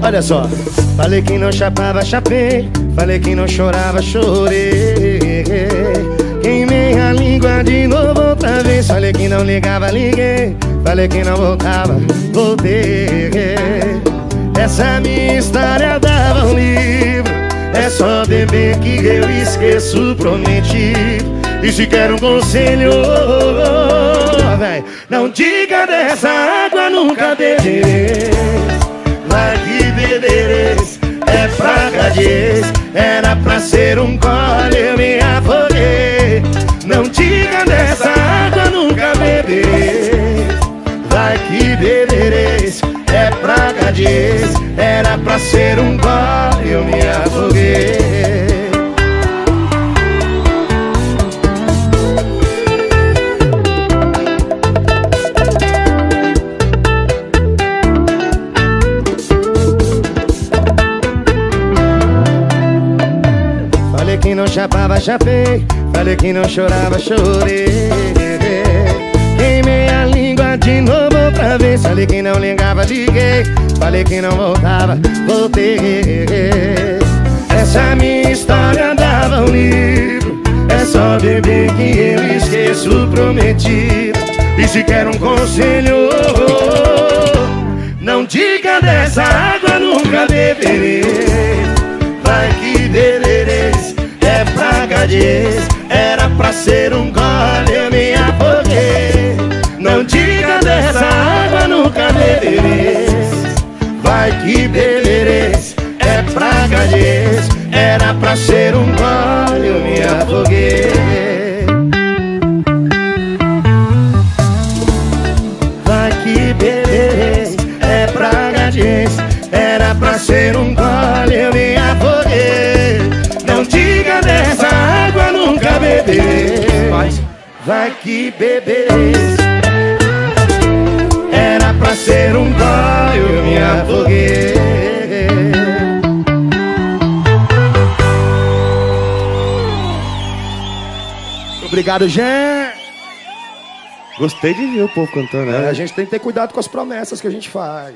Olha só. Falei que não chapava, chapei. Falei que não chorava, chorei. Queimei a língua de novo outra vez. Falei que não ligava, liguei. Falei que não voltava, voltei. Essa minha história dava um livro. É só beber que eu esqueço, prometi. E se quer um conselho, véi, não diga dessa água, nunca beberei. Pra ser um gole, eu me afoguei. Não diga dessa água, nunca beberei. Vai que bebereis, é praga de ex. Era pra ser um gole, eu me afoguei. Falei que não chapava, chapei. Falei que não chorava, chorei. Queimei a língua de novo outra vez. Falei que não ligava, liguei. Falei que não voltava, voltei. Essa minha história dava um livro. É só beber que eu esqueço prometido. E se quer um conselho, não diga dessa água, nunca beberei. Vai que ex. Era pra ser um gole, eu me afoguei. Não diga dessa água, nunca bebereis. Vai que bebereis, é praga de ex. Era pra ser um gole, eu me afoguei. Vai que bebereis, é praga de ex. Era pra ser um gole, Vai que bebereis. Era pra ser um gole, eu me afoguei. Obrigado, Jean. Gostei de ver o povo cantando, É, né? a gente tem que ter cuidado com as promessas que a gente faz.